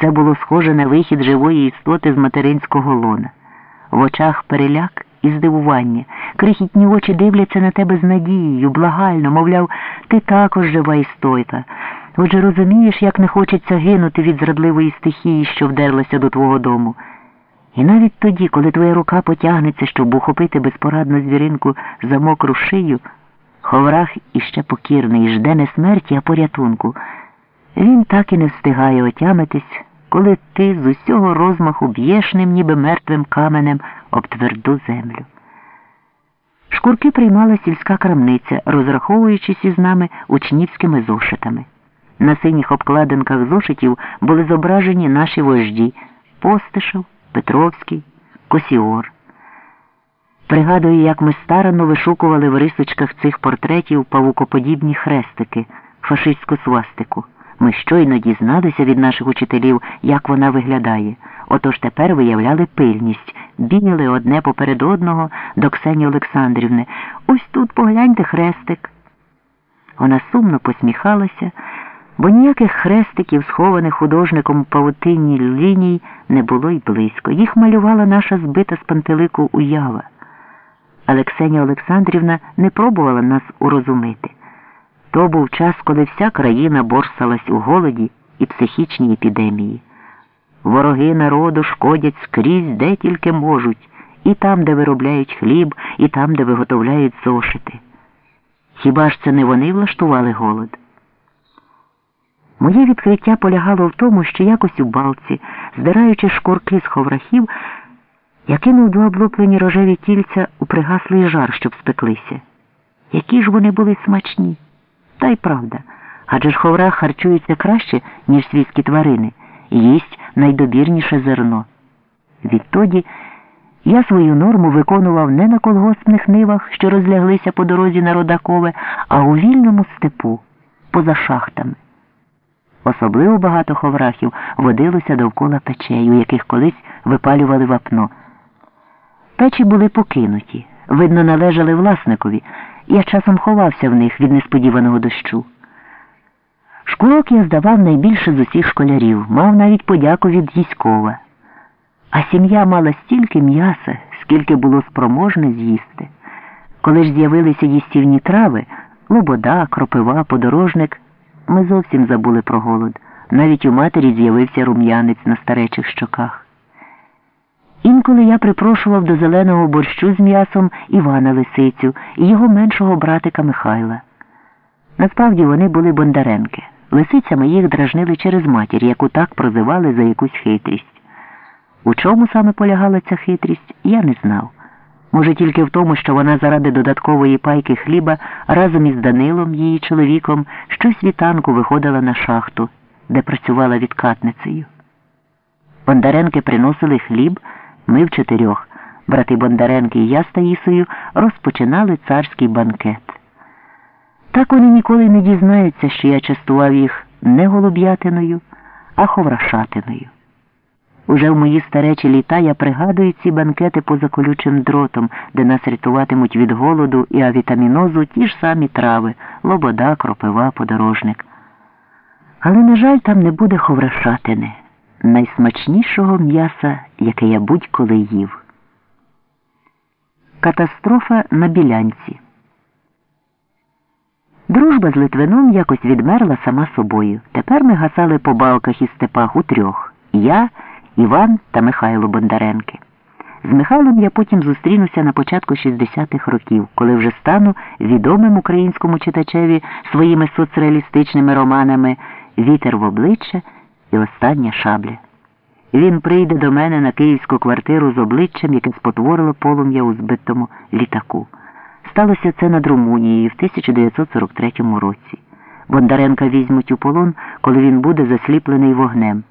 Це було схоже на вихід живої істоти з материнського лона. В очах переляк і здивування. Крихітні очі дивляться на тебе з надією, благально, мовляв, ти також жива істота. Отже, розумієш, як не хочеться гинути від зрадливої стихії, що вдерлася до твого дому. І навіть тоді, коли твоя рука потягнеться, щоб ухопити безпорадну звіринку за мокру шию, Ховрах іще покірний жде не смерті, а порятунку. Він так і не встигає отямитись, коли ти з усього розмаху б'єш ним, ніби мертвим каменем об тверду землю. Шкурки приймала сільська крамниця, розраховуючись із нами учнівськими зошитами. На синіх обкладинках зошитів були зображені наші вожді Постишев, Петровський, Косіор. Пригадую, як ми старано вишукували в рисочках цих портретів павукоподібні хрестики, фашистську свастику. Ми щойно дізналися від наших учителів, як вона виглядає. Отож тепер виявляли пильність, бігали одне поперед одного до Ксені Олександрівни. Ось тут погляньте хрестик. Вона сумно посміхалася, бо ніяких хрестиків, схованих художником павутинні ліній, не було й близько. Їх малювала наша збита з пантелику уява. Але Ксенія Олександрівна не пробувала нас урозумити. То був час, коли вся країна борсалась у голоді і психічній епідемії. Вороги народу шкодять скрізь, де тільки можуть, і там, де виробляють хліб, і там, де виготовляють зошити. Хіба ж це не вони влаштували голод? Моє відкриття полягало в тому, що якось у балці, здираючи шкурки з ховрахів, я кинув два облуплені рожеві тільця у пригаслий жар, щоб спеклися. Які ж вони були смачні. Та й правда, адже ж ховрах харчується краще, ніж свійські тварини, і їсть найдобірніше зерно. Відтоді я свою норму виконував не на колгоспних нивах, що розляглися по дорозі на Родакове, а у вільному степу, поза шахтами. Особливо багато ховрахів водилося довкола печей, у яких колись випалювали вапно. Печі були покинуті, видно, належали власникові. Я часом ховався в них від несподіваного дощу. Шкурок я здавав найбільше з усіх школярів, мав навіть подяку від Їськова. А сім'я мала стільки м'яса, скільки було спроможне з'їсти. Коли ж з'явилися їстівні трави, лобода, кропива, подорожник, ми зовсім забули про голод. Навіть у матері з'явився рум'янець на старечих щоках. Інколи я припрошував до зеленого борщу з м'ясом Івана Лисицю і його меншого братика Михайла. Насправді вони були бондаренки. Лисицями їх дражнили через матір, яку так прозивали за якусь хитрість. У чому саме полягала ця хитрість, я не знав. Може, тільки в тому, що вона заради додаткової пайки хліба разом із Данилом, її чоловіком, щосвітанку виходила на шахту, де працювала відкатницею. Бондаренки приносили хліб. Ми в чотирьох, брати Бондаренки і я з Таїсою, розпочинали царський банкет. Так вони ніколи не дізнаються, що я частував їх не голуб'ятиною, а ховрашатиною. Уже в мої старечі літа я пригадую ці банкети поза колючим дротом, де нас рятуватимуть від голоду і авітамінозу ті ж самі трави лобода, кропива, подорожник. Але, на жаль, там не буде ховрашатини найсмачнішого м'яса, яке я будь-коли їв. Катастрофа на білянці. Дружба з Литвином якось відмерла сама собою. Тепер ми гасали по балках і степах у трьох я, Іван та Михайло Бондаренки. З Михайлом я потім зустрінуся на початку 60-х років, коли вже стану відомим українському читачеві своїми соцреалістичними романами Вітер в обличчя і остання шабля. Він прийде до мене на київську квартиру з обличчям, яке спотворило полум'я у збитому літаку. Сталося це над Румунією в 1943 році. Бондаренка візьмуть у полон, коли він буде засліплений вогнем.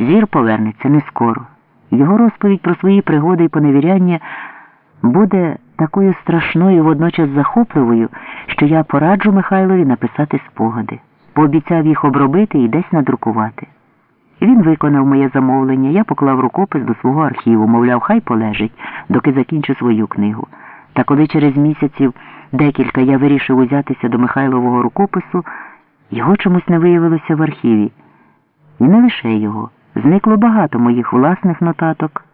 Зір повернеться не скоро. Його розповідь про свої пригоди і поневіряння буде такою страшною, водночас захопливою, що я пораджу Михайлові написати спогади. Пообіцяв їх обробити і десь надрукувати. Він виконав моє замовлення, я поклав рукопис до свого архіву, мовляв, хай полежить, доки закінчу свою книгу. Та коли через місяців декілька я вирішив узятися до Михайлового рукопису, його чомусь не виявилося в архіві. І не лише його. Зникло багато моїх власних нотаток.